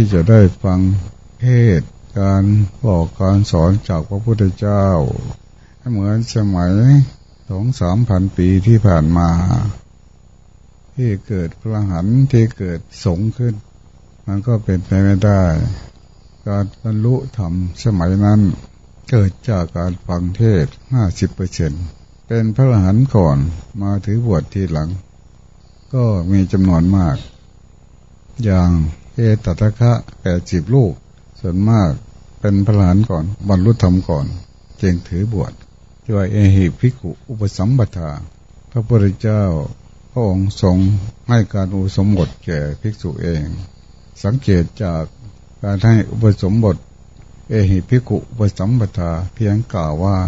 ที่จะได้ฟังเทศการบอกการสอนจากพระพุทธเจ้า เหมือนสมัยสองสามพันปีที่ผ่านมา ที่เกิดพลังหันที่เกิดสงขึ้น มันก็เป็นไปไม่ได้ การบรรลุธรรมสมัยนั้น เกิดจากการฟังเทศห้าสิบเปอร์เซ็นเป็นพระหันก่อนมาถือบวชทีหลัง ก็มีจำนวนมาก อย่าง เอตตะคะแปดสิบลูก ส่วนมากเป็นพระอรหันต์ก่อน บรรลุธรรมก่อน จึงถือบวชด้วยเอหิภิกขุอุปสัมปทา พระพุทธเจ้าพระองค์ทรงให้การอุสมบทแก่ภิกษุเอง สังเกตจากการให้อุปสมบท เอหิภิกขุอุปสัมปทาเพียงกล่าวว่า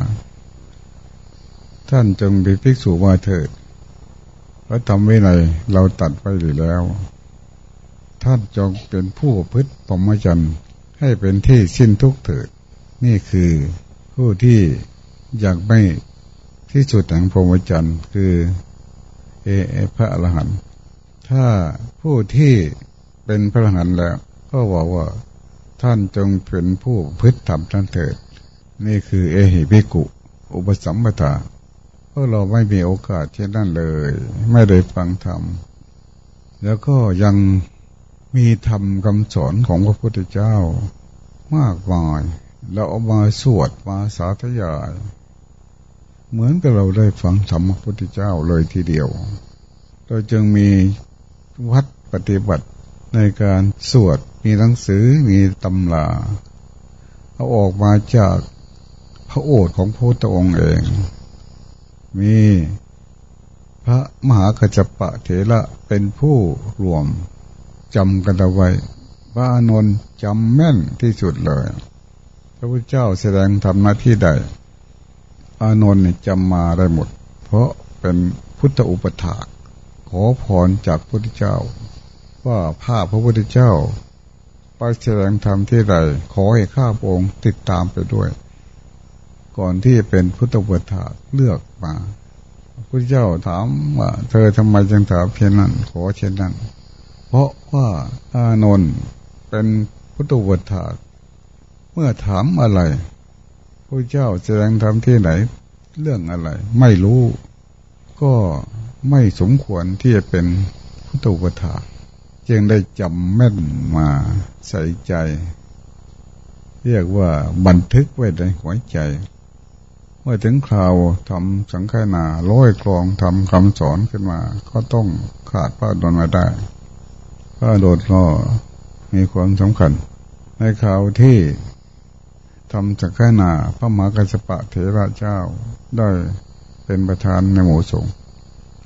ท่านจงเป็นภิกษุมาเถิดพระธรรมวินัยเราตัดไปหรือแล้ว ท่านจงเป็นผู้พฤติปมจันให้เป็นที่สิ้นทุกเถิด นี่คือผู้ที่อยากไม่ที่สุดแห่งพรหมจรรย์คือ เอพระอรหันต์ถ้าผู้ที่เป็นพระอรหันต์แล้ว ก็บอกว่าท่านจงเป็นผู้พฤติธรรมท่านเถิด นี่คือเอหิภิกุ อุปสัมปทาเพราะเราไม่มีโอกาสเช่นนั้นเลย ไม่ได้ฟังธรรมแล้วก็ยัง มีธรรมคำสอนของพระพุทธเจ้ามากมายเราเอามาสวดมาสาธยาย เหมือนกับเราได้ฟังธรรมพระพุทธเจ้าเลยทีเดียว เราจึงมีวัดปฏิบัติในการสวดมีหนังสือมีตำราเอาออกมาจากพระโอษฐ์ของพระพุทธองค์เอง มีพระมหากัจจปะเถระเป็นผู้รวม จำกันเอาไว้พระนนจำแม่นที่สุดเลย พระพุทธเจ้าแสดงทำหน้าที่ใดอานนท์จำมาได้หมด เพราะเป็นพุทธอุปถาขอพรจากพระพุทธเจ้า ว่าภาพพระพุทธเจ้าไปแสดงธรรมที่ใดขอให้ข้าพองค์ติดตามไปด้วย ก่อนที่จะเป็นพุทธอุปถาเลือกมาพระพุทธเจ้าถามว่าเธอทำไมจึงถามเช่นนั้น ขอเช่นนั้น เพราะว่าอานนท์เป็นพุทธอุปถาเมื่อถามอะไรพระเจ้าแสดงธรรมที่ไหน เรื่องอะไร ไม่รู้ ก็ไม่สมควรที่จะเป็นพุทธอุปถาจึงได้จำแม่นมาใส่ใจ เรียกว่าบันทึกไว้ในหัวใจ เมื่อถึงคราวทำสังฆนาร้อยกรองทำคำสอนขึ้นมา ก็ต้องขาดพระดนมาได้ พระโดดก็มีความสำคัญ ในข่าวที่ทำจากแค่นาพระมหากัสปะเถระเจ้าได้เป็นประธานในหมู่สงฆ์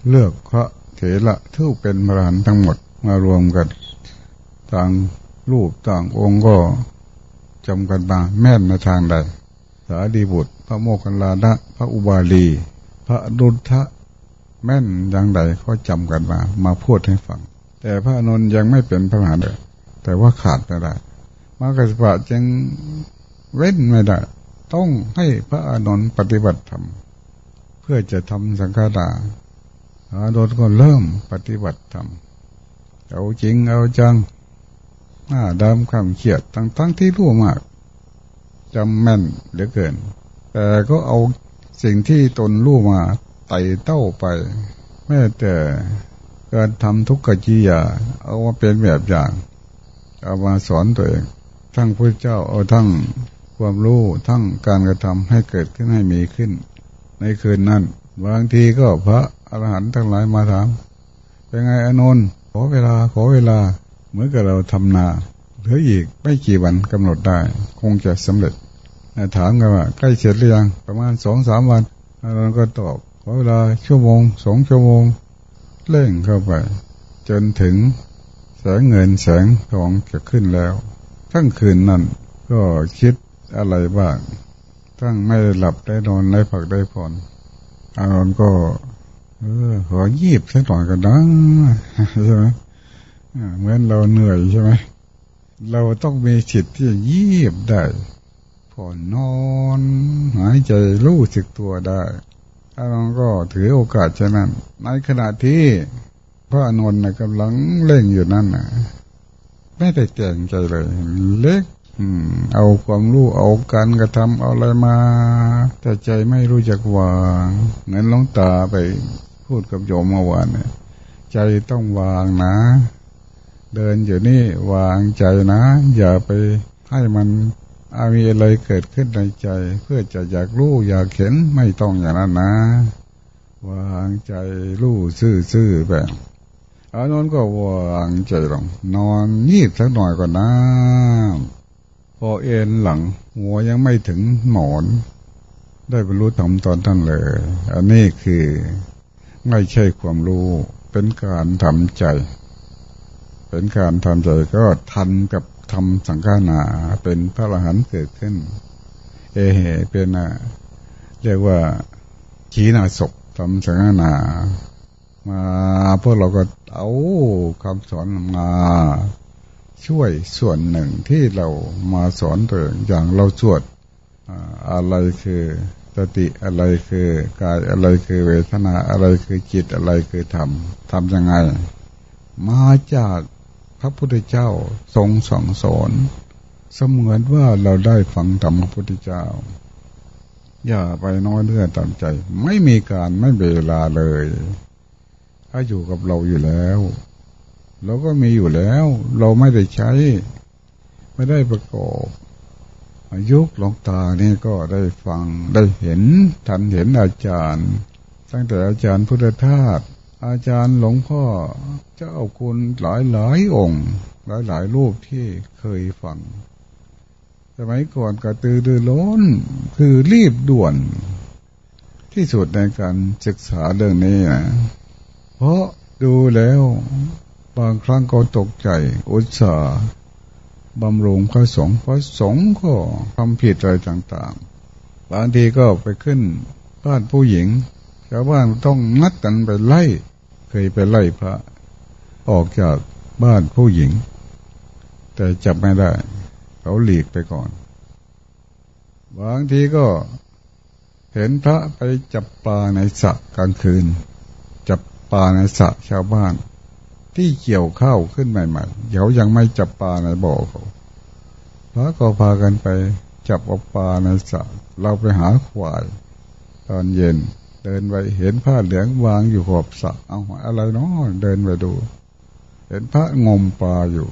เลือกพระเถระที่เป็นพระหันทั้งหมดมารวมกัน ต่างรูปต่างองค์ก็จำกันมาแม่นในทางใด สาดีบุตร พระโมคคัลลานะพระอุบาลี พระดุทะแม่นอย่างใดเขาจำกันมา มาพูดให้ฟัง แต่พระนนยังไม่เป็นพระมหาเลยแต่ว่าขาดไม่ได้มากสปะจึงเว้นไม่ได้ ต้องให้พระอานนท์ปฏิบัติธรรมเพื่อจะทำสังฆาราอานนท์ก็เริ่มปฏิบัติธรรมเอาจริงเอาจังหน้าดำคำเขียดทั้งทั้งที่รู้มากจำแม่นเหลือเกิน แต่ก็เอาสิ่งที่ตนรู้มาไต่เต้าไป แม้แต่ การทำทุกขจิยาเอามาเป็นแบบอย่าง เอามาสอนตัวเอง ทั้งพระเจ้าเอาทั้งความรู้ทั้งการกระทำให้เกิดขึ้นให้มีขึ้น ในคืนนั้น บางทีก็พระอรหันต์ทั้งหลายมาถามเป็นไงอนนท์ขอเวลาขอเวลาเหมือนกับเราทำนาเหลืออีกไม่กี่วันกำหนดได้ คงจะสำเร็จถามกันว่าใกล้เสร็จหรือยังประมาณสองสามวันอนนท์ก็ตอบขอเวลาชั่วโมงสองชั่วโมง เร่งเข้าไป จนถึงแสงเงินแสงทองจะขึ้นแล้ว ทั้งคืนนั้นก็คิดอะไรบ้าง ทั้งไม่หลับได้นอนได้ผักได้ผ่อนอารมณ์ก็เออขอยีบสักหน่อยก็ดังใช่ไหมเหมือนเราเหนื่อยใช่ไหมเราต้องมีจิตที่ยีบได้ผ่อนนอน หายใจรู้สึกตัวได้ อารมณ์ก็ถือโอกาสเช่นนั้น ในขณะที่พระอนนท์นกำลังเล่งอยู่นั่นนะไม่ได้แก่งใจเลย เล็กเอาความรู้เอาการกระทำเอาอะไรมา แต่ใจไม่รู้จักวางเงินลงตาไปพูดกับโยมเมื่อวานเนี่ยใจต้องวางนะ เดินอยู่นี่วางใจนะ อย่าไปให้มัน มีอะไรเกิดขึ้นในใจ เพื่อจะอยากรู้อยากเห็นไม่ต้องอย่างนั้นนะ วางใจรู้ซื่อๆแบบอานนก็วางใจลงนอนยีบสักหน่อยก่อนนะพอเอ็นหลัง หัวยังไม่ถึงหมอน ได้บรรลุธรรมตอนท่านเลย อันนี้คือไม่ใช่ความรู้เป็นการทำใจ เป็นการทำใจก็ทันกับ ทำสังฆานาเป็นพระอรหันต์เกิดขึ้น เอเหเป็นเรียกว่าขีนาศกทำสังฆานามาพวกเราก็เอาคำสอนมาช่วยส่วนหนึ่งที่เรามาสอนตัวอย่างเราสวดอะไรคือสติอะไรคือกายอะไรคือเวทนาอะไรคือจิตอะไรคือธรรมทำยังไง มาจาก ระพุทธเจ้าทรงสั่งสอนเสมือนว่าเราได้ฟังธรรมพระพุทธเจ้า อย่าไปน้อยเนื้อตามใจ ไม่มีการไม่เวลาเลยถ้าอยู่กับเราอยู่แล้วเราก็มีอยู่แล้ว เราไม่ได้ใช้ ไม่ได้ประกอบยุคหลวงตานี่ก็ได้ฟังได้เห็นทันเห็นอาจารย์ ตั้งแต่อาจารย์พุทธทาส อาจารย์หลวงพ่อเจ้าคุณหลายหลายองค์ หลายหลายรูปที่เคยฟังสมัยก่อนกระตือรือร้นคือรีบด่วน ที่สุดในการศึกษาเรื่องนี้นะเพราะดูแล้วบางครั้งก็ตกใจ อุตส่าห์บำรุงพระสงฆ์พระสงฆ์ก็ทำผิดอะไรต่างๆ บางทีก็ไปขึ้นบ้านผู้หญิงชาวบ้านต้องนัดกันไปไล่ เคยไปไล่พระ ออกจากบ้านผู้หญิง แต่จับไม่ได้ เขาหลีกไปก่อน บางทีก็เห็นพระไปจับปลาในสระกลางคืน จับปลาในสระชาวบ้าน ที่เกี่ยวข้าวขึ้นใหม่ๆเขายังไม่จับปลาในบ่อเขาพระก็พากันไปจับอปลาในสระเราไปหาควาย ตอนเย็น เดินไปเห็นผ้าเหลืองวางอยู่ขอบสระเอาอะไรเนาะเดินไปดู เห็นพระงมปลาอยู่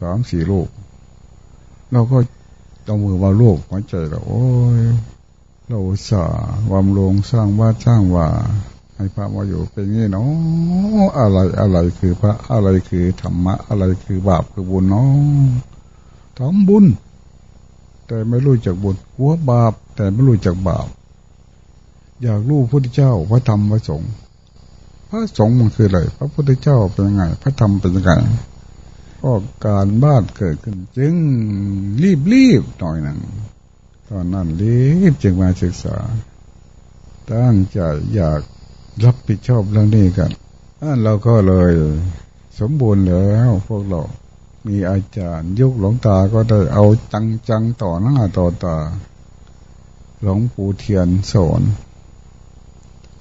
สามสี่ลูก เราก็เอามือมาลูกหัวใจเราโอ้ยเราสาบำรงสร้างว่าสร้างว่าให้พระมาอยู่เป็นงี้เนาะอะไรอะไรคือพระอะไรคือธรรมะ อะไรคือบาปคือบุญเนาะทำบุญ แต่ไม่รู้จักบุญกลัวบาป แต่ไม่รู้จักบาป อยากรู้พระพุทธเจ้าพระธรรมพระสงฆ์พระสงฆ์มันคืออะไรพระพุทธเจ้าเป็นยังไง พระธรรมเป็นยังไงก็การบ้านเกิดขึ้น จึงรีบรีบหน่อยหนึ่งตอนนั้นรีบจึงมาศึกษา ตั้งใจอยากรับผิดชอบเรื่องนี้กันเราก็เลย สมบูรณ์แล้วพวกเรา มีอาจารย์ยุคหลวงตาก็ได้เอาจังจังต่อหน้าต่อตาหลวงปู่เทียนสอน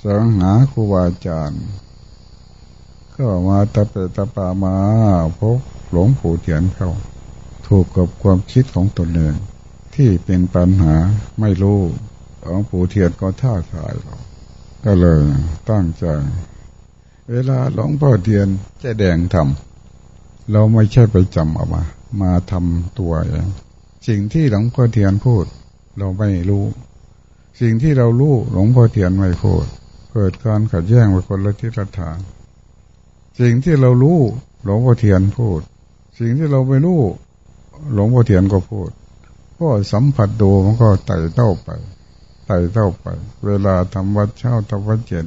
จะหาครูบาอาจารย์ก็มาตะเปตะปามาพบหลวงปู่เทียนเข้า ถูกกับความคิดของตนเองที่เป็นปัญหาไม่รู้หลวงปู่เทียนก็ท่าทายเราก็เลยตั้งใจ เวลาหลวงพ่อเทียนจะแดงทำเราไม่ใช่ไปจำเอามา มาทำตัวเองสิ่งที่หลวงพ่อเทียนพูด เราไม่รู้ สิ่งที่เรารู้หลวงพ่อเทียนไม่พูด เกิดการขัดแย้งไปคนละทิศละทางสิ่งที่เรารู้หลวงพ่อเทียนพูด สิ่งที่เราไม่รู้หลวงพ่อเทียนก็พูดก็สัมผัสดูมันก็ไต่เต้าไปไต่เท่าไป เวลาทำวัดเช้าทำวัดเย็น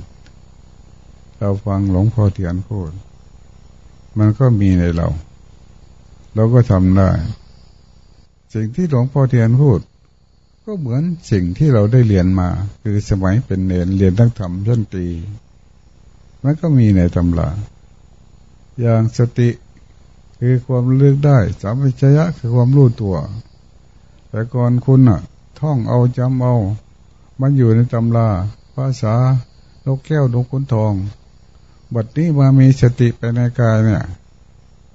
เราฟังหลวงพ่อเทียนพูด มันก็มีในเรา เราก็ทำได้ สิ่งที่หลวงพ่อเทียนพูด ก็เหมือนสิ่งที่เราได้เรียนมา คือสมัยเป็นเนรเรียนทั้งธรรมชั้นตีมันก็มีในตำราอย่างสติคือความเลือกได้สามัญญะคือความรู้ตัว แต่ก่อนคุณอะท่องเอาจำเอา มันอยู่ในตำราภาษานกแก้วนกขุนทองบทนี้มามีสติไปในกายเนี่ย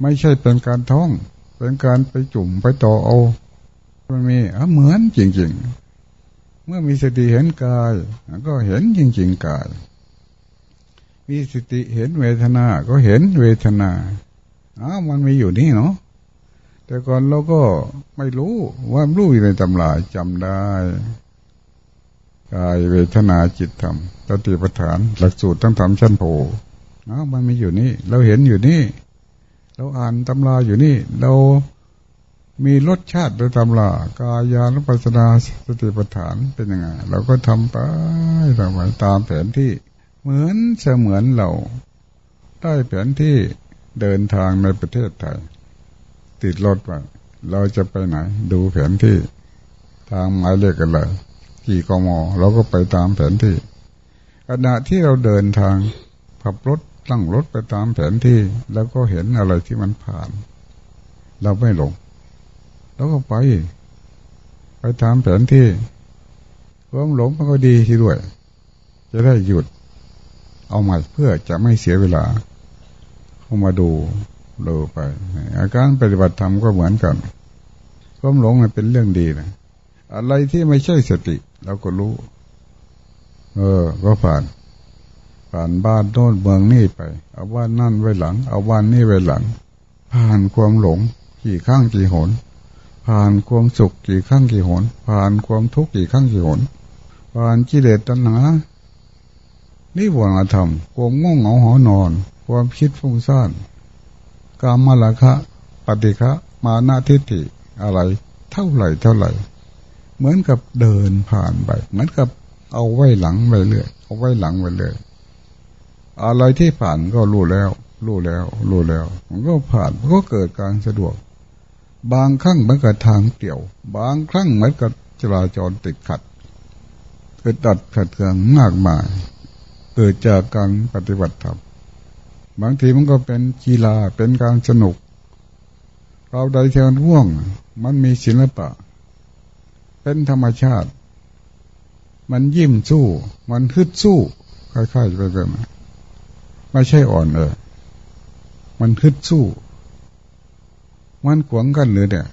ไม่ใช่เป็นการท่อง เป็นการไปจุ่มไปต่อเอา มันมีเหมือนจริง ๆ เมื่อมีสติเห็นกาย ก็เห็นจริง ๆ กาย มีสติเห็นเวทนา ก็เห็นเวทนาอ้ามันมีอยู่นี่เนาะแต่ก่อนเราก็ไม่รู้ว่ารู้อยู่ในตำราจำได้กายเวทนาจิตธรรมตติปฐาน หลักสูตรต้องทำชั้นโพอ้ามันมีอยู่นี่ เราเห็นอยู่นี่ เราอ่านตำราอยู่นี่ เรา มีรสชาติโดยตำรากายานุปัสนาสติปัฏฐานเป็นยังไงเราก็ทำไปทำไปตามแผนที่เหมือนเสมือนเราได้แผนที่เดินทางในประเทศไทย ติดรถว่าเราจะไปไหน ดูแผนที่ ทางหมายเลขกันเลยกี่กมเราก็ไปตามแผนที่ขณะที่เราเดินทางขับรถตั้งรถไปตามแผนที่ แล้วก็เห็นอะไรที่มันผ่าน เราไม่หลง แล้วก็ไป ไปตามแผนที่ความหลงมันก็ดีที่ด้วย จะได้หยุด เอาหม่เพื่อจะไม่เสียเวลา เข้ามาดูดูไป อาการปฏิบัติธรรมก็เหมือนกันความหลงมันเป็นเรื่องดีนะอะไรที่ไม่ใช่สติเราก็รู้ เออ ก็ผ่าน ผ่านบ้านโน้นเมืองนี่ไป เอาบ้านนั่นไว้หลัง เอาบ้านนี่ไว้หลัง ผ่านความหลงกี่ข้างกี่หน ผ่านความสุขกี่ครั้งกี่หน ผ่านความทุกข์กี่ครั้งกี่หน ผ่านกิเลสตัณหานี่วรธรรมความง่วงเหงาหอนอน ความคิดฟุ้งซ่านกามละคะปฏิฆะมานาทิฏฐิอะไร เท่าไหร่เท่าไหร่ เหมือนกับเดินผ่านไป เหมือนกับเอาไว้หลังไปเรื่อยเอาไว้หลังไปเลยอะไรที่ผ่านก็รู้แล้ว รู้แล้ว รู้แล้ว มันก็ผ่านมันก็เกิดการสะดวก บางครั้งเหมือนกับทางเปี่ยว บางครั้งเหมือนกับจราจรติดขัดเกิดตัดขัดเคืองมากมาย เกิดจากการปฏิบัติธรรมบางทีมันก็เป็นกีฬาเป็นการสนุก เราใดเทียนว่วง มันมีศิลปะ เป็นธรรมชาติ มันยิ้มสู้ มันฮึดสู้ค่อยๆไปแบบไม่ใช่อ่อนเออมันฮึดสู้ มันขวางกันเลยเนี่ย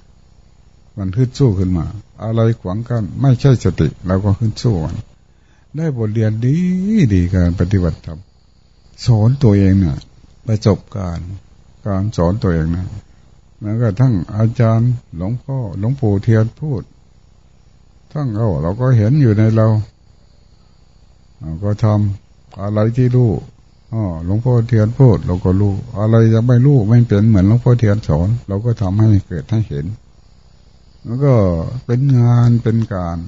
มันขึ้นสู้ขึ้นมา อะไรขวางกัน ไม่ใช่สติเราก็ขึ้นสู้มันได้บทเรียนดีดีการปฏิบัติธรรมสอนตัวเองเนี่ยประสบการณ์การสอนตัวเองนะแล้วก็ทั้งอาจารย์หลวงพ่อหลวงปู่เทียนพูด ทั้งเราเราก็เห็นอยู่ในเราเราก็ทำอะไรที่รู้ อ๋อหลวงพ่อเทียนพูดเราก็รู้ อะไรจะไม่รู้ไม่เป็นเหมือนหลวงพ่อเทียนสอน เราก็ทำให้เกิดให้เห็น แล้วก็เป็นงานเป็นการ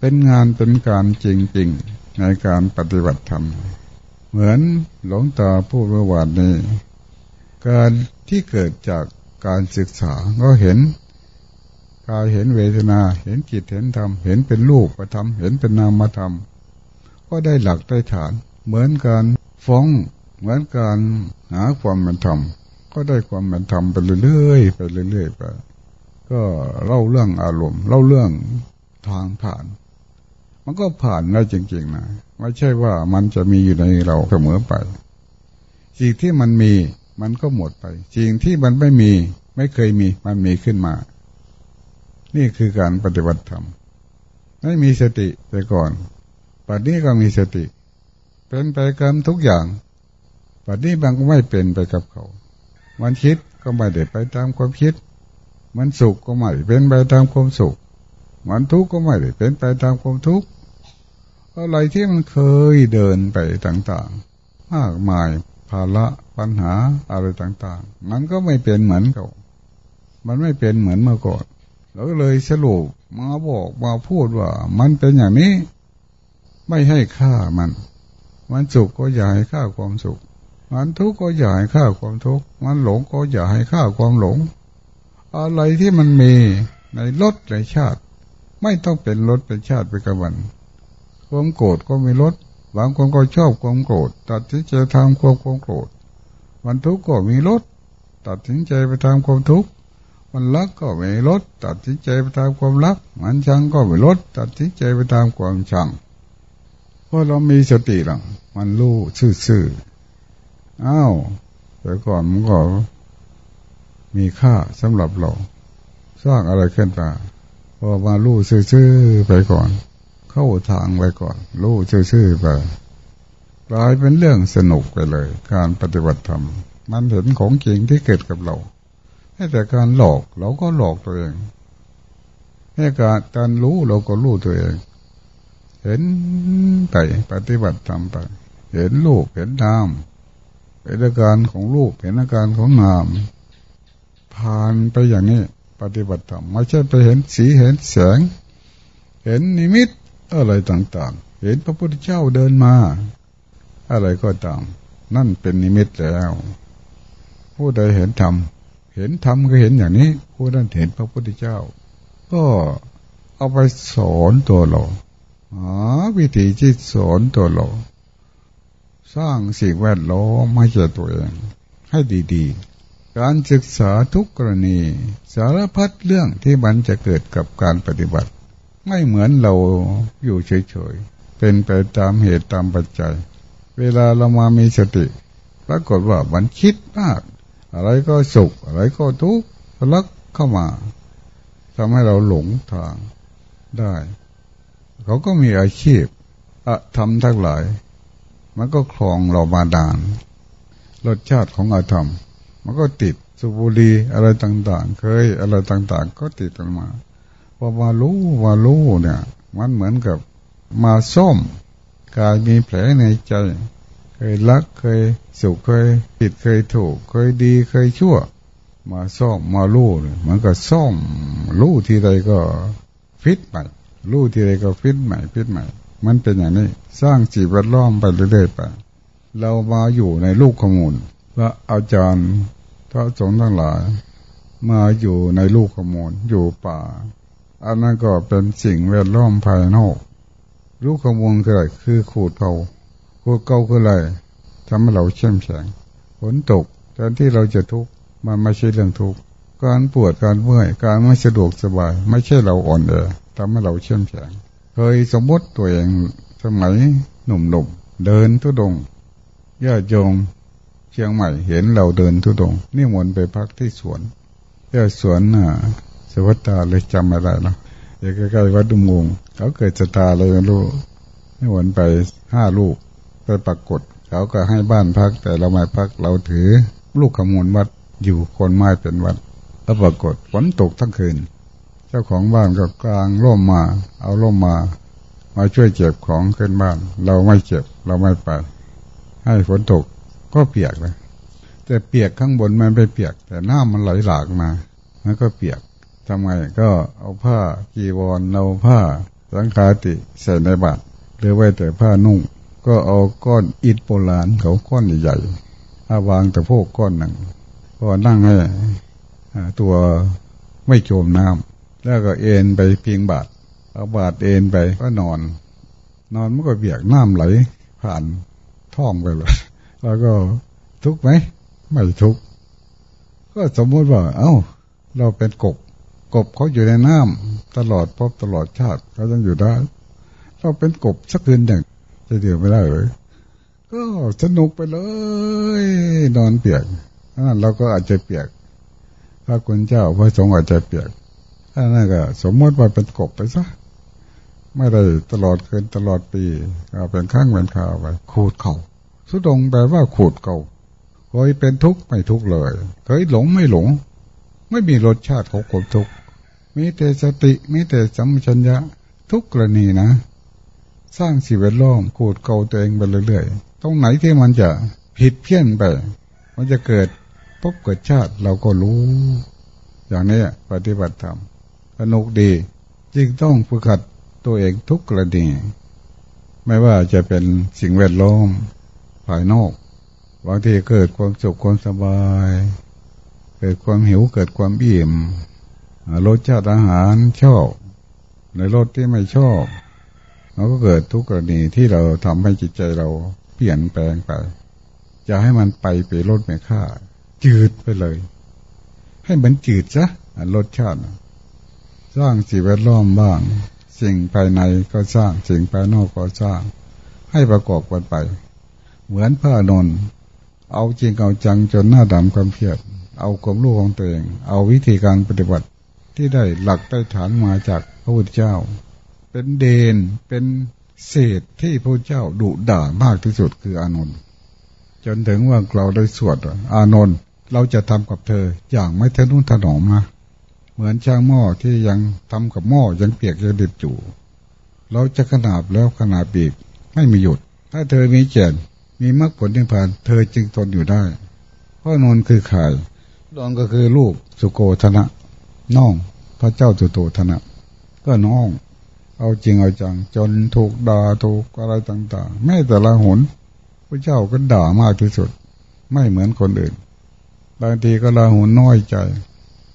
เป็นงานเป็นการจริงๆ ในการปฏิบัติธรรม เหมือนหลวงตาพูดเมื่อวานนี้ การที่เกิดจากการศึกษาก็เห็นกายเห็นเวทนา เห็นจิตเห็นธรรม เห็นเป็นรูปธรรม เห็นเป็นนามธรรม ก็ได้หลักได้ฐาน เหมือนกัน ฟ้องเหมือนการหาความเป็นธรรมก็ได้ความเป็นธรรมไปเรื่อยๆไปเรื่อยๆไปก็เล่าเรื่องอารมณ์ เล่าเรื่องทางผ่าน มันก็ผ่านได้จริงๆนะไม่ใช่ว่ามันจะมีอยู่ในเราเสมอไปสิ่งที่มันมีมันก็หมดไปสิ่งที่มันไม่มีไม่เคยมีมันมีขึ้นมา นี่คือการปฏิบัติธรรมไม่มีสติแต่ก่อนปัจจุบันก็มีสติ เป็นไปกับทุกอย่างปัจจุบันก็ไม่เป็นไปกับเขา มันคิดก็ไม่ได้ไปตามความคิด มันสุขก็ไม่เป็นไปตามความสุข มันทุกข์ก็ไม่ได้เป็นไปตามความทุกข์ อะไรที่มันเคยเดินไปต่างๆ มากมายภาระปัญหาอะไรต่างๆ มันก็ไม่เป็นเหมือนเขา มันไม่เป็นเหมือนเมื่อก่อนเราก็เลยสรุปมาบอกมาพูดว่า มันเป็นอย่างนี้ ไม่ให้ค่ามัน มันสุขก็อย่าให้ฆ่าความสุข มันทุกข์ก็อย่าให้ฆ่าความทุกข์มันหลงก็อย่าให้ฆ่าความหลง อะไรที่มันมีในรสในชาติ ไม่ต้องเป็นรสเป็นชาติไปกับมันความโกรธก็มีรสบางคนก็ชอบความโกรธตัดสินใจทำความความโกรธมันทุกข์ก็มีรสตัดสินใจไปทำความทุกข์มันรักก็มีรสตัดสินใจไปตามความรัก มันชังก็มีรสตัดสินใจไปตามความชัง ราะเรามีสติหลังมันรู้ซื่ออ้าวแต่ก่อนมันก็มีค่าสำหรับเรา สร้างอะไรขึ้นมาพอมาลู่ซื่อๆไปก่อน เข้าทางไปก่อนลู่ซื่อๆไปกลายเป็นเรื่องสนุกไปเลย การปฏิบัติธรรม มันเห็นของจริงที่เกิดกับเราแต่การหลอกเราก็หลอกตัวเองให้การการรู้เราก็รู้ตัวเอง เห็นไปปฏิบัติธรรมไป เห็นลูกเห็นนามเห็นอาการของลูกเห็นอาการของนามผ่านไปอย่างนี้ ปฏิบัติธรรมไม่ใช่ไปเห็นสีเห็นแสง เห็นนิมิตอะไรต่างๆ เห็นพระพุทธเจ้าเดินมา อะไรก็ตาม นั่นเป็นนิมิตแล้ว ผู้ใดเห็นธรรมเห็นธรรมก็เห็นอย่างนี้ ผู้นั้นเห็นพระพุทธเจ้า ก็เอาไปสอนตัวเรา หาวิธีที่สอนตัวเรา สร้างสิ่งแวดล้อมไม่ใช่ตัวเอง ให้ดีๆ การศึกษาทุกกรณี สารพัดเรื่องที่มันจะเกิดกับการปฏิบัติ ไม่เหมือนเราอยู่เฉยๆ เป็นไปตามเหตุตามปัจจัย เวลาเรามามีสติปรากฏว่ามันคิดมาก อะไรก็สุข อะไรก็ทุกข์ลักเข้ามาทำให้เราหลงทางได้ เขาก็มีอาชีพอะทำทั้งหลาย มันก็คลองเรามาดาน รสชาติของอาธรรม มันก็ติดสุบุรีอะไรต่างๆ เคยอะไรต่างๆ ก็ติดกันมาพอมารู้มารู้เนี่ย มันเหมือนกับมาซ่อมกายมีแผลในใจ เคยรักเคยสุขเคยผิดเคยถูก เคยดีเคยชั่ว มาซ่อมมาลู่มันก็ซ่อมลู่ทีใดก็ฟิตให ม่ลู่ทีใดก็ฟิตใหม่ฟิตใหม่ มันเป็นอย่างนี้ สร้างจีบวัดล้อมไปเรื่อยๆไป เรามาอยู่ในลูกขมูลพระอาจารย์พระสงฆ์ทั้งหลาย มาอยู่ในลูกขมูลอยู่ป่า อันนั้นก็เป็นสิ่งแวดล้อมภายนอกลูกขมูลคืออะไรคือขูดเกาขูดเกาคืออะไรทำให้เราเข้มแข็งฝนตกแทนที่เราจะทุกข์มันไม่ใช่เรื่องทุกข์ การปวดการเมื่อยการไม่สะดวกสบาย ไม่ใช่เราอ่อนแอทำให้เราเข้มแข็งเคยสมมติตัวเองสมัยหนุ่มๆเดินทุดงญาติโยมเชียงใหม่เห็นเราเดินทุดงนี่มนไปพักที่สวนเที่สวนน่ะสวัสดาเลยจำอะไรแล้วอยู่ใกล้ๆวัดดุมงเขาเกิดสตาเลยลูกนี่มนไปห้าลูกไปปรากฏเขาก็ให้บ้านพักแต่เราไม่พักเราถือ ลูกขมูลวัดอยู่คนไม้เป็นวัด แล้วปรากฏฝนตกทั้งคืน เจ้าของบ้านก็กลางร่มมา เอาร่มมา มาช่วยเก็บของขึ้นบ้าน เราไม่เก็บ เราไม่ไป ให้ฝนตกก็เปียกเลยแต่เปียกข้างบนมันไม่เปียก แต่หน้ามันไหลหลากมามันก็เปียกทำไงก็เอาผ้ากีวรเอาผ้าสังคาติใส่ในบาตรหรือไว้แต่ผ้านุ่ง ก็เอาก้อนอิฐโบราณเขาก้อนใหญ่ๆอาวางแต่พวกก้อนหนึ่งก็นั่งให้ ตัวไม่โจมน้ำแล้วก็เอ็นไปเพียงบาทเอาบาทเอ็นไปก็นอน นอนมันก็เบียกน้ำไหล ผ่านท้องไปเลยแล้วก็ทุกไหมไม่ทุก ก็สมมติว่า เอา้า เราเป็นกบ กบเขาอยู่ในน้ำตลอดพบตลอดชาติเขาต้องอยู่ได้เราเป็นกบสักคืนหนึ่งจะเดียวไม่ได้เลยก็สนุกไปเลย นอนเปียกนั่นเราก็อาจจะเปียก พระคุณเจ้าพระสงฆ์อาจจะเปียกถ้านั่นก็สมมติว่าเป็นกบไปซะไม่ได้ตลอดคืนตลอดปีเอาเป็นข้างเป็นข่าวไปคูดเขา่าสุดงแปลว่าขูดเก่าเคยเป็นทุกข์ไม่ทุกข์เลยเคยหลงไม่หลง ไม่มีรสชาติของความทุกข์มีแต่สติมีแต่สัมชัญญะ ทุกกรณีนะ สร้างสิ่งแวดล้อมขูดเก่าตัวเองไปเรื่อยๆตรงไหนที่มันจะผิดเพี้ยนไป มันจะเกิด พบเกิดชาติเราก็รู้ อย่างนี้ปฏิบัติธรรมสนุกดีจึงต้องฝึกหัดตัวเองทุกกรณีไม่ว่าจะเป็นสิ่งแวดล้อมภายนอกบางทีเกิดความสุขความสบาย เกิดความหิวเกิดความอิ่มรสชาติอาหารชอบ ในรสที่ไม่ชอบเราก็เกิดทุกกรณีที่เราทำให้จิตใจเราเปลี่ยนแปลงไป จะให้มันไปไปรสไม่ค่า จืดไปเลย ให้มันจืดซะรสชาติ สร้างสิ่งแวดล้อมบ้าง สิ่งภายในก็สร้าง สิ่งภายนอกก็สร้าง ให้ประกอบกันไป เหมือนพระนนเอาจริงเอาจังจนหน้าดำความเพียรเอาความรู้ของตัวเอง เอาวิธีการปฏิบัติที่ได้หลักได้ฐานมาจากพระพุทธเจ้า เป็นเดนเป็นเศษที่พระเจ้าดุด่ามากที่สุดคืออานนท์จนถึงว่าเราได้สวดอานนท์ เราจะทำกับเธออย่างไม่ทะนุถนอมนะเหมือนช่างหม้อที่ยังทำกับหม้อยังเปียกยังดิบอยู่เราจะขนาบแล้วขนาบอีกไม่มีหยุด ถ้าเธอมีเจนมีมรรคผลนิพพาน เธอจึงทนอยู่ได้เพราะนนคือใครนนก็คือลูกสุโกธนะน้อง พระเจ้าจุโตธนะ ก็น้อง เอาจริงเอาจัง จนถูกด่าถูกอะไรต่าง ๆ แม้แต่ละหนพระเจ้าก็ด่ามากที่สุด ไม่เหมือนคนอื่น บางทีก็ลาหุนน้อยใจ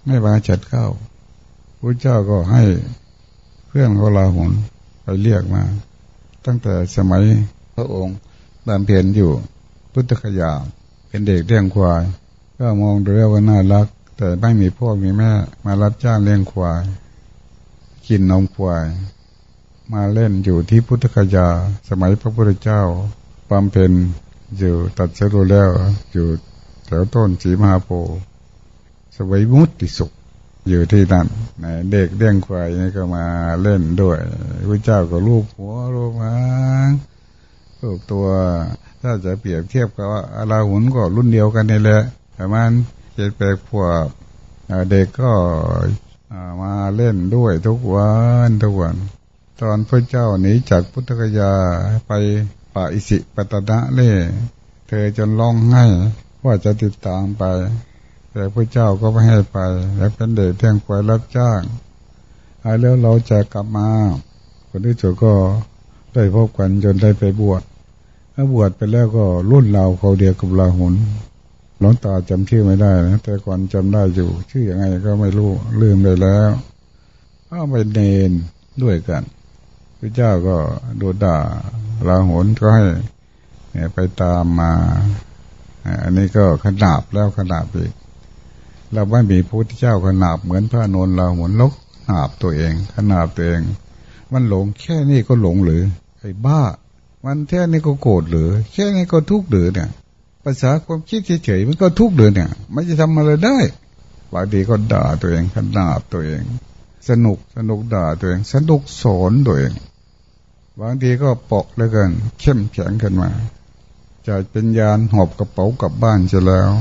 ไม่มาจัดเข้าพระเจ้าก็ให้เพื่อนเขาลาหุนไปเรียกมา ตั้งแต่สมัยพระองค์บำเพ็ญอยู่ พุทธคยา เป็นเด็กเลี้ยงควาย ก็มองดูแล้วว่าน่ารัก แต่ไม่มีพ่อมีแม่ มารับจ้างเลี้ยงควาย กินนมควาย มาเล่นอยู่ที่พุทธคยา สมัยพระพุทธเจ้าบำเพ็ญอยู่ตัดเสรุแล้วอยู่ แถวต้นสีมหาโพสวยมุติสุข อยู่ที่นั่นเด็กเลี้ยงควายนี่ก็มาเล่นด้วยพระเจ้าก็ลูกหัวลูกหางลูกตัว ถ้าจะเปรียบเทียบกับว่าอาลาหุนก็รุ่นเดียวกันนี่แหละประมาณเจ็ดแปดขวบเด็กก็มาเล่นด้วยทุกวันทุกวัน ตอนพระเจ้าหนีจากพุทธกยาไปป่าอิสิปตนะเล่ เธอจนร้องไห้ ว่าจะติดตามไป แต่พระเจ้าก็ไม่ให้ไป แล้วเป็นเด็กเที่ยงควายรับจ้างแล้วเราจะกลับมาคนที่จุก็ได้พบกันจนได้ไปบวชถ้าบวชไปแล้วก็รุ่นเราเขาเดียวกับลาหุนหลวงตาจำชื่อไม่ได้นะแต่ก่อนจำได้อยู่ ชื่ออยังไงก็ไม่รู้ลืมไปแล้วก็ไปเนนด้วยกันพระเจ้าก็ดูด่าลาหุนก็ให้ไปตามมา อันนี้ก็ขนาบแล้วขนาบอีกเราไม่มีพระพุทธเจ้าขนาบเหมือนพระนนท์เราเหมุนลกหนาบตัวเอง ขนาบตัวเอง มันหลงแค่นี้ก็หลงหรือไอ้บ้า มันแค่นี้ก็โกรธหรือ แค่นี้ก็ทุกข์หรือเนี่ยภาษาความคิดเฉยๆมันก็ทุกข์หรือเนี่ยไมันจะทำอะไรได้บางทีก็ด่าตัวเองขนาบตัวเอง สนุกสนุกด่าตัวเอง สนุกสอนตัวเองบางทีก็เปาะเลยกันเข้มแข็งขึ้นมา จะเป็นยานหอบกระเป๋ากลับบ้านจะแล้ว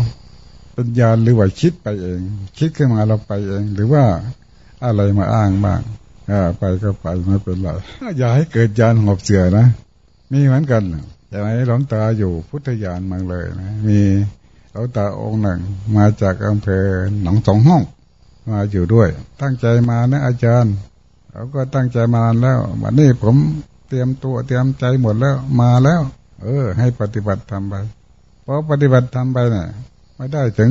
เป็นยานหรือว่าคิดไปเอง คิดขึ้นมาเราไปเอง หรือว่าอะไรมาอ้างบ้างอ่าไปก็ไปไม่เป็นไรอย่าให้เกิดยานหอบเสือนะมีเหมือนกันอย่างไรหลวงตาอยู่พุทธยานมาเลยนะมีหลวงตาองค์หนึ่ง มาจากอำเภอหนองสองห้อง มาอยู่ด้วย ตั้งใจมานะอาจารย์เขาก็ตั้งใจมานานแล้ววันนี้ผมเตรียมตัวเตรียมใจหมดแล้วมาแล้ว เออ ให้ปฏิบัติทำไปเพราะปฏิบัติทำไปเนะ่ยไม่ได้ถึง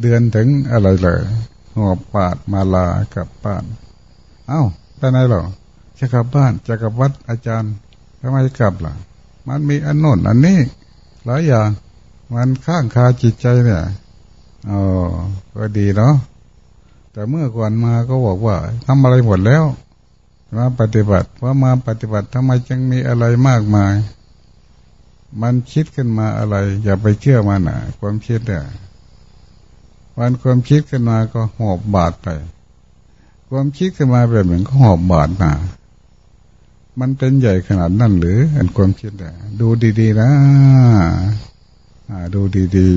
เดือนถึงอะไรเลยหอบปาดมาลากลับบ้าน เอา้าไปไหนหรอจะกลับบ้านจะกลับวัดอาจารย์ทำไมกลับล่ะ มันมีอันโน้นอันนี้ หลายอย่าง มันข้างคาจิตใจเนี่ยอ๋อก็ดีเนาะแต่เมื่อก่อนมาก็บอกว่าทำอะไรหมดแล้วมาปฏิบัติว่ามาปฏิบัติทำไมจึงมีอะไรมากมาย มันคิดขึ้นมาอะไร อย่าไปเชื่อมันนะความคิดเนี่ยวันความคิดขึ้นมาก็หอบบาดไปความคิดขึ้นมาแบบเหมือนก็หอบบาดมามันเป็นใหญ่ขนาดนั้นหรืออันความคิดเนี่ยดูดี ๆ นะดูดี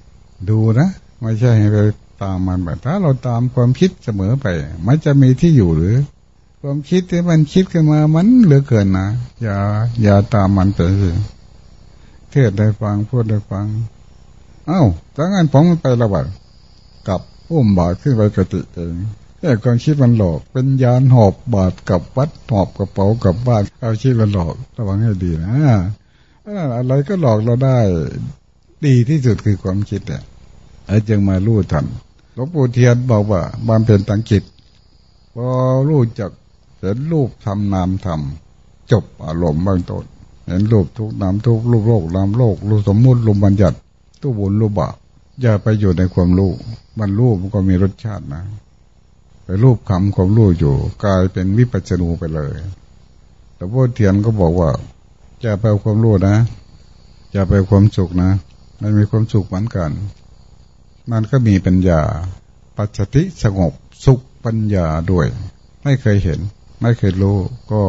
ๆ ดูนะไม่ใช่ให้ไปตามมันแบบถ้าเราตามความคิดเสมอไป มันจะมีที่อยู่หรือ ความคิดที่มันคิดขึ้นมามันเหลือเกินนะอย่าอย่าตามมันไปเเทศได้ฟังพูดได้ฟัง เอา้าถ้างั้นผมไประบาดกับอุ้มบาดขึ้นไปกติเองแต่ความคิดมันหลอก เป็นยานหอบบาดกับวัดหอบกระเป๋ากับบ้านเอาคิดมันหลอกระวังให้ดีนะอะไรก็หลอกเราได้ ดีที่สุดคือความคิดเนี่ยจึงมาลู่ทันหลวงปู่เทียนบอกว่าบานเป็นตังจิตพอรู้จักเห็นรูปทำนามทำจบอารมณ์บางต้น เห็นรูปทุกนามทุกรูปโลกนามโลกรูปสมมุติรูปบัญญัติตู้บุญรูปบาปอย่าไปอยู่ในความรู้มันรู้มันก็มีรสชาตินะไปรูปคำความรู้อยู่ กลายเป็นวิปัจจนูไปเลยแต่พ่อเทียนก็บอกว่าอย่าไปความรู้นะอย่าไปความสุขนะมันมีความสุขเหมือนกัน มันก็มีปัญญา ปัจจติสงบสุขปัญญาด้วย ไม่เคยเห็น ไม่เคยรู้ ก็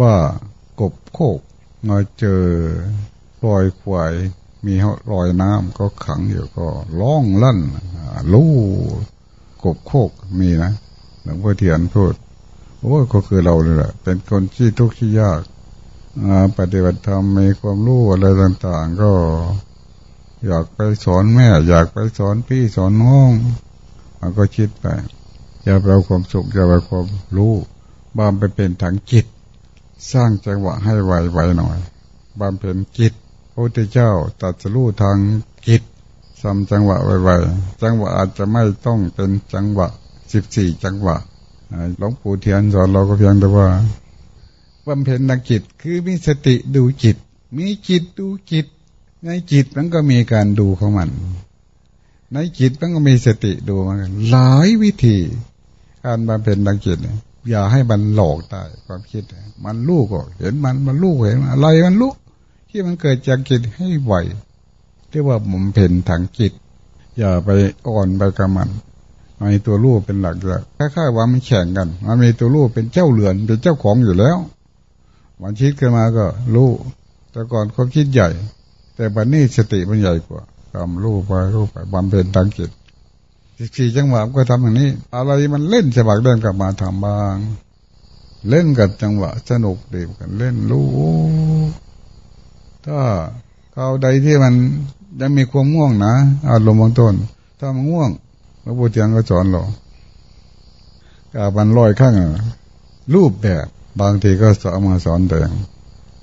บ้ากบโคก มาเจอรอยควายมีรอยน้ำก็ขังอยู่ก็ร้องลั่นลู่กบโคกมีนะหลวงพ่อเทียนพูดโอ้ก็คือเราเลยแหละเป็นคนที่ทุกข์ที่ยากปฏิบัติธรรมมีความรู้อะไรต่างๆ ก็ อยากไปสอนแม่ อยากไปสอนพี่สอนน้องมันก็คิดไป อย่าไปเอาความสุขอย่าไปความรู้บามไปเป็นถังจิต สร้างจังหวะให้ไวๆหน่อยบามเป็นจิตพระพุทธเจ้าตัดสู้ทางจิตทำจังหวะไวๆจังหวะอาจจะไม่ต้องเป็นจังหวะสิบสี่จังหวะหลวงปู่เทียนสอนเราก็เพียงแต่ว่าบำเพ็ญทางจิตคือมีสติดูจิต มีจิตดูจิต ในจิตมันก็มีการดูของมัน ในจิตมันก็มีสติดูมันหลายวิธี การบำเพ็ญทางจิต อย่าให้มันหลอกได้ความคิด มันลูกก็เห็นมันมันลูกเห็นอะไรมันลูกที่มันเกิดจากจิตให้ไหวเรียกว่าบำเพ็ญทางจิต อย่าไปอ่อนไปกับมันมีตัวลูกเป็นหลักเลยคล้ายๆว่ามันแข่งกันมันมีตัวลูกเป็นเจ้าเรือนเป็นเจ้าของอยู่แล้วมันคิดขึ้นมาก็รู้แต่ก่อนเขาคิดใหญ่ แต่บัดนี้สติมันใหญ่กว่าทำรู้ไปรู้ไปบำเพ็ญทางจิต สี่จังหวะก็ทำอย่างนี้ อะไรมันเล่นสบักเดินกลับมาทำบ้าง เล่นกับจังหวะสนุกดีกันเล่นรู้ถ้าเขาใดที่มันยังมีความง่วงนะอารมณ์บางต้น ถ้ามันง่วงพระพุทธเจ้าก็สอนเรากาบันลอยข้างรูปแบบ บางทีก็สอนมาสอนแต่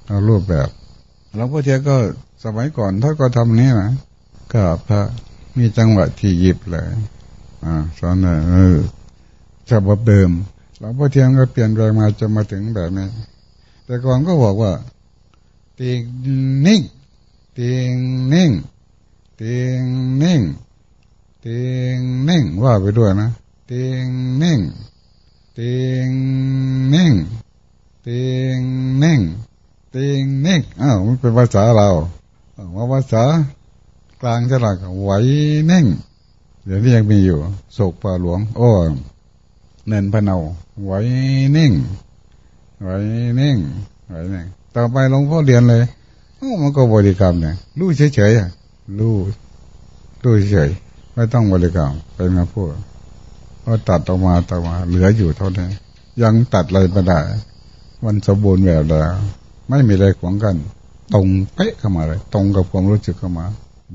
เอารูปแบบหลวงพ่อเทียก็สมัยก่อนถ้านก็ทำนี้นะก็พระมีจังหวะที่หยิบเลย อ่าสอนเออฉบับเดิมหลวงพ่อเทียนก็เปลี่ยนแปลงมาจนมาถึงแบบนี้ แต่ก่อนก็บอกว่าตีงนิ่งตีงนิ่งตีงนิ่งตีงนิ่งว่าไปด้วยนะตีงนิ่งตีงนิ่งติงนิ่งติงนิ่งอ้าวมันเป็นภาษาเราว่าภาษากลางจะหลักไหวนิ่ง เดี๋ยวนี้ยังมีอยู่โศกป่าหลวง โอ้เนินพะเนาไหวนิ่งไหวนิ่งไหวนิ่งต่อไปหลวงพ่อเรียนเลยโอ้มันก็บริกรรมเนี่ยรู้เฉยๆอะรู้รู้เฉยไม่ต้องบริกรรมไปมาพูดก็ตัดออกมาตัดมา เหลืออยู่เท่านี้ยังตัดอะไรไม่ได้มันสมบูรณ์แบบแล้ว ไม่มีอะไรขวางกัน ตรงเป๊ะเข้ามาเลย ตรงกับความรู้สึกเข้ามา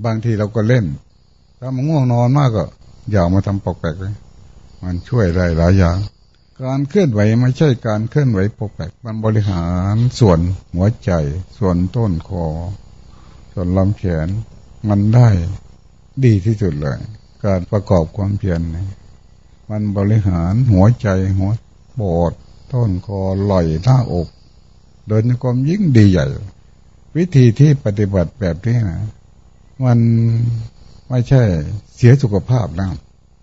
บางทีเราก็เล่น ถ้ามันง่วงนอนมากก็ อย่ามาทำปกแปกเลยมันช่วยได้หลายอย่าง การเคลื่อนไหวไม่ใช่การเคลื่อนไหวปกแปลกมันบริหารส่วนหัวใจ ส่วนต้นคอ ส่วนลำแขน มันได้ดีที่สุดเลย การประกอบความเพียรมันบริหารหัวใจหัวปอดต้นคอลอยหน้าอกเดินความยิ่งดีใหญ่ วิธีที่ปฏิบัติแบบนี้นะมัน ไม่ใช่เสียสุขภาพนะ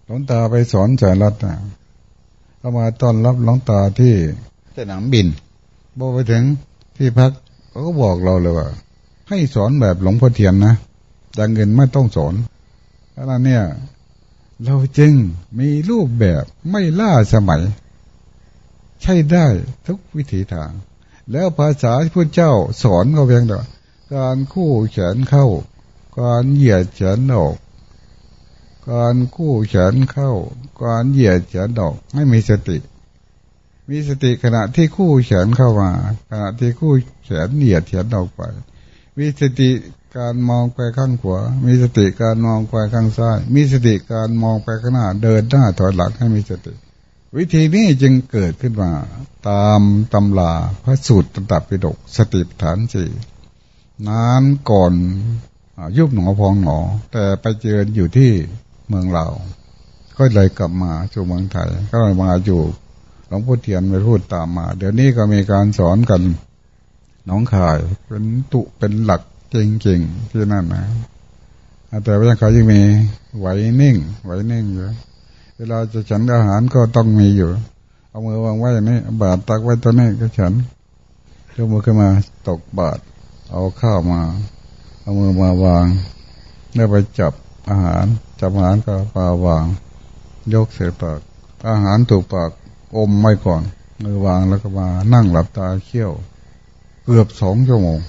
หลวงตาไปสอนสายรัฐนะเข้ามาต้อนรับหลวงตาที่สนามบินบอกไปถึงที่พักเขาก็บอกเราเลยว่า ให้สอนแบบหลวงพ่อเทียนนะดังเงินไม่ต้องสอนแล้วเนี่ย เราจึงมีรูปแบบไม่ล่าสมัย ใช้ได้ทุกวิถีทาง แล้วภาษาที่พระเจ้าสอนก็เพียงแต่การคู่แขนเข้า การเหยียดแขนออก การคู่แขนเข้า การเหยียดแขนออกให้มีสติ มีสติขณะที่คู่แขนเข้ามา ขณะที่คู่แขนเหยียดแขนออกไป มีสติการมองไปข้างขวา มีสติการมองไปข้างซ้าย มีสติการมองไปข้างหน้า เดินหน้าถอยหลังให้มีสติ วิธีนี้จึงเกิดขึ้นมา ตามตำลาพระสูตรตตับปิฎกสติปัฏฐานสี่นานก่อน ยุบหนอพองหนอ แต่ไปเจออยู่ที่เมืองเราก็เลยกลับมาสู่เมืองไทย ก็เลยมาอยู่หลวงพ่อเทียนไปพูดตามมา เดี๋ยวนี้ก็มีการสอนกันน้องขายเป็นตุเป็นหลักจริงๆที่นั่นนะแต่ว่าเขายังมีไหวนิ่ง ไหวนิ่งอยู่เวลาจะฉันอาหารก็ต้องมีอยู่ เอามือวางไว้อย่างนี้บาดตักไว้ตัวนี้ก็ฉันยกมือขึ้นมาตกบาดเอาข้าวมา เอามือมาวางได้ไปจับอาหารจับอาหารก็ปาวาง ยกเสียปาก อาหารถูกปากอมไม่ก่อนมือวางแล้วก็มานั่งหลับตาเคี่ยว เกือบสองชั่วโมง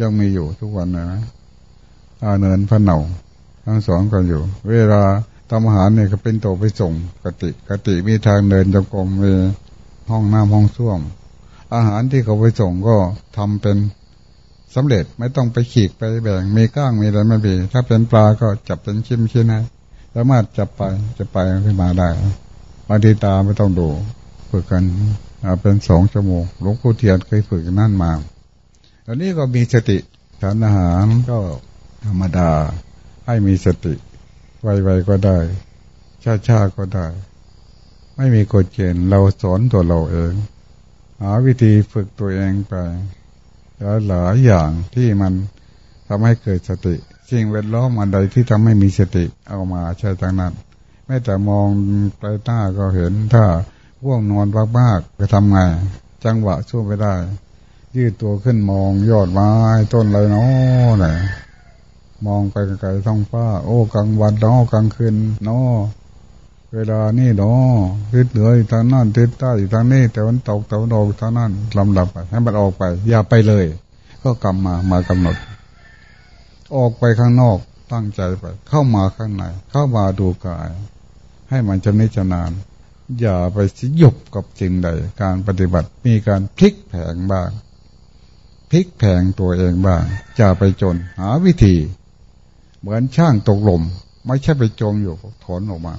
ยังมีอยู่ทุกวันนะนะอาเนินพระเนาทั้งสองกันอยู่ เวลาทำอาหารเนี่ยก็เป็นตัวไปส่งกติกติมีทางเดินจงกรมมีห้องน้ำห้องส้วม อาหารที่เขาไปส่งก็ทำเป็น สำเร็จไม่ต้องไปขีกไปแบ่งมีก้างมีอะไรไม่มีถ้าเป็นปลาก็จับเป็นชิ้นชิ้นให้สามารถจับไปจะไปขึ้นมาได้บางทีตาไม่ต้องดูฝึกกันเป็นสองชั่วโมงหลวงปู่เทียนเคยฝึกนั่นมาอันนี้ก็มีสติทานอาหารก็ธรรมดาให้มีสติ ไวๆก็ได้ช้าๆก็ได้ ไม่มีกฎเกณฑ์เราสอนตัวเราเอง หาวิธีฝึกตัวเองไป หลายอย่างที่มันทำให้เกิดสติสิ่งแวดล้อมอันใดที่ทำให้มีสติเอามาใช้ทางนั้นไม่แต่มองไปหน้าก็เห็นถ้าว่วงนอนมากๆจะทำไงจังหวะช่วยไม่ได้ ยืดตัวขึ้นมองยอดไม้ต้นอะไรเนาะไหนมองไปไกลท้องฟ้า โอ้กลางวันเนาะกลางคืนเนาะ เวลานี่เนาะทิศเหนือยทางนั้นทิศใต้ทางนี้แต่วันตกแต่วันออกทางนั้นลำดับไปให้มันออกไป อย่าไปเลย ก็กำมามากำหนด ออกไปข้างนอกตั้งใจไป เข้ามาข้างในเข้ามาดูกาย ให้มันจำนิจนาน อย่าไปสยบกับจริงใด การปฏิบัติมีการพลิกแผงบ้างพลิกแผงตัวเองบ้างจะไปจนหาวิธี เหมือนช่างตกลม ไม่ใช่ไปจมอยู่ถอนออกมา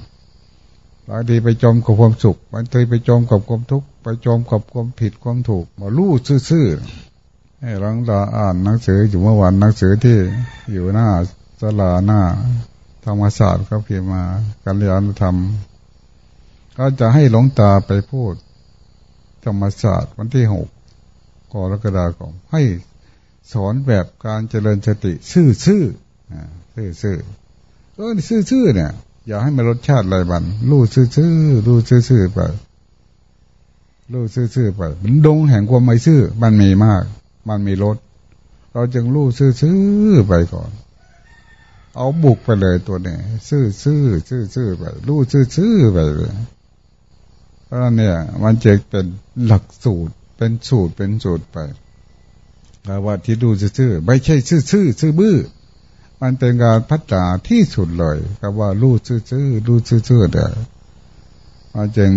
บางทีไปจมกับความสุขบางทีไปจมกับความทุกข์ไปจมกับความผิดความถูกมาลู่ซื่อๆให้รังดาอ่านหนังสืออยู่เมื่อวันหนังสือที่อยู่หน้าสลาหน้า ธรรมศาสตร์เขาเพียมาการเรียนธรรม ก็จะให้หลงตาไปพูด ธรรมศาสตร์วันที่หกกรกฎาคมให้สอนแบบการเจริญสติซื่อๆซื่อซื่อเออซื่อซื่อเนี่ย อย่าให้มันรสชาติอะไรบันรู้ซื่อซื่อรู้ซื่อซื่อไปรู้ซื่อซื่อไปมันดงแห่งความไม่ซื่อ มันมีมาก มันมีรสเราจึงรู้ซื่อซื่อไปก่อน เอาบุกไปเลยตัวนี้ซื่อซื่อซื่อซื่อไปรู้ซื่อซื่อไปเลยเพราะเนี่ย มันจะเป็นหลักสูตร เป็นสูตรเป็นสูตรไปแต่ว่าที่ดูซื่อๆไม่ใช่ซื่อซื่อซื่อบื้อ มันเป็นการพัฒนาที่สุดเลยกับว่ารู้ซื่อๆรู้ซื่อๆเด้อมันจึง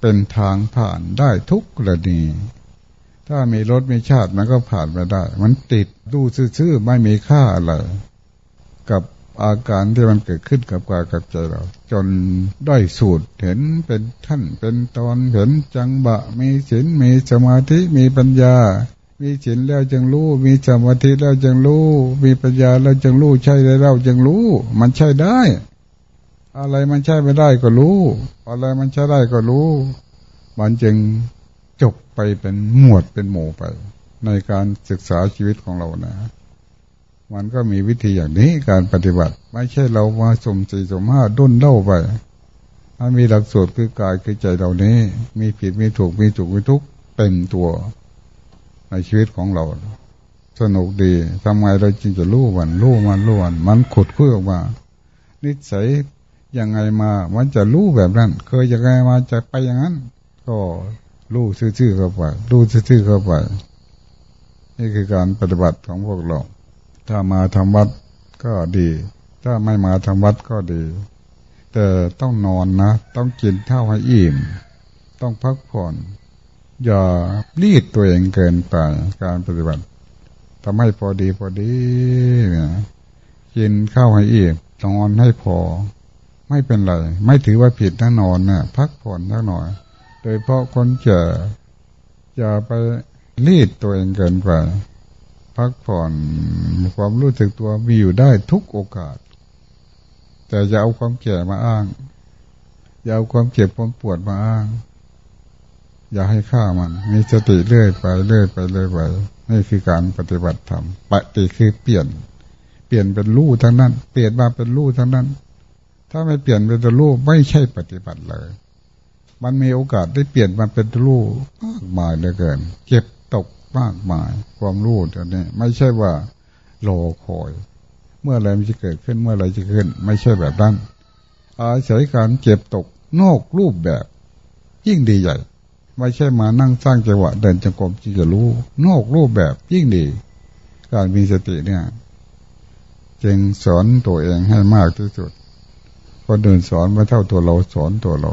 เป็นทางผ่านได้ทุกกรณี ถ้ามีรถมีชาติมันก็ผ่านไปได้ มันติดดูซื่อๆไม่มีค่าอะไรกับอาการที่มันเกิดขึ้นกับกายกับใจเรา จนได้สูตรเห็นเป็นท่านเป็นตอนเห็นจังบะ มีศีลมีสมาธิมีปัญญา มีศีลแล้วจึงรู้ มีสมาธิแล้วจึงรู้ มีปัญญาแล้วจึงรู้ ใช่แล้วจึงรู้ มันใช่ได้ อะไรมันใช่ไม่ได้ก็รู้ อะไรมันใช่ได้ก็รู้ มันจึงจบไปเป็นหมวดเป็นหมู่ไป ในการศึกษาชีวิตของเรานะ มันก็มีวิธีอย่างนี้การปฏิบัติ ไม่ใช่เรามาสมสี่สมห้าดุนเล่าไปมันมีหลักสูตรคือกายคือใจเรานี้ มีผิดมีถูกมีถูกมีทุกเต็มตัว ในชีวิตของเรา สนุกดีทำไงเราจึงจะรู้มันรู้มันรู้มันมันขุดคุยออกมา นิสัยยังไงมา มันจะรู้แบบนั้น เคยยังไงมาจะไปอย่างนั้น ก็รู้ซื่อๆเข้าไปรู้ซื่อๆเข้าไป นี่คือการปฏิบัติของพวกเรา ถ้ามาทำวัดก็ดี ถ้าไม่มาทำวัดก็ดี แต่ต้องนอนนะ ต้องกินข้าวให้อิ่ม ต้องพักผ่อน อย่ารีดตัวเองเกินไปการปฏิบัติทำให้พอดีพอดีนี่ยกินข้าวให้อิ่มนอนให้พอ ไม่เป็นไร ไม่ถือว่าผิดถ้านอนเนี่ยพักผ่อนสักหน่อย โดยเพราะคนเจออย่าไปรีดตัวเองเกินไปพักผ่อนความรู้สึกตัวมีอยู่ได้ทุกโอกาส แต่อย่าเอาความแก่มาอ้าง อย่าเอาความเจ็บความปวดมาอ้าง อย่าให้ฆ่ามัน มีสติเรื่อยไปเรื่อยไปเรื่อยไปนี่คือการปฏิบัติธรรมปฏิคือเปลี่ยน เปลี่ยนเป็นรูปทั้งนั้น เปลี่ยนมาเป็นรูปทั้งนั้น ถ้าไม่เปลี่ยนเป็นรูปไม่ใช่ปฏิบัติเลย มันมีโอกาสได้เปลี่ยนมาเป็นรูปมากมายเหลือเกิน เก็บตกมากมาย ความรู้ตัวนี้ไม่ใช่ว่าโลคอย เมื่อไรมันจะเกิดขึ้นเมื่อไรจะขึ้น ไม่ใช่แบบนั้นอาศัยการเก็บตกนอกรูปแบบ ยิ่งดีใหญ่ ไม่ใช่มานั่งสร้างจังหวะเดินจงกรมที่จะรู้ นอกรูปแบบยิ่งดี การมีสติเนี่ยจึงสอนตัวเองให้มากที่สุดคนอื่นสอนไม่เท่าตัวเราสอนตัวเรา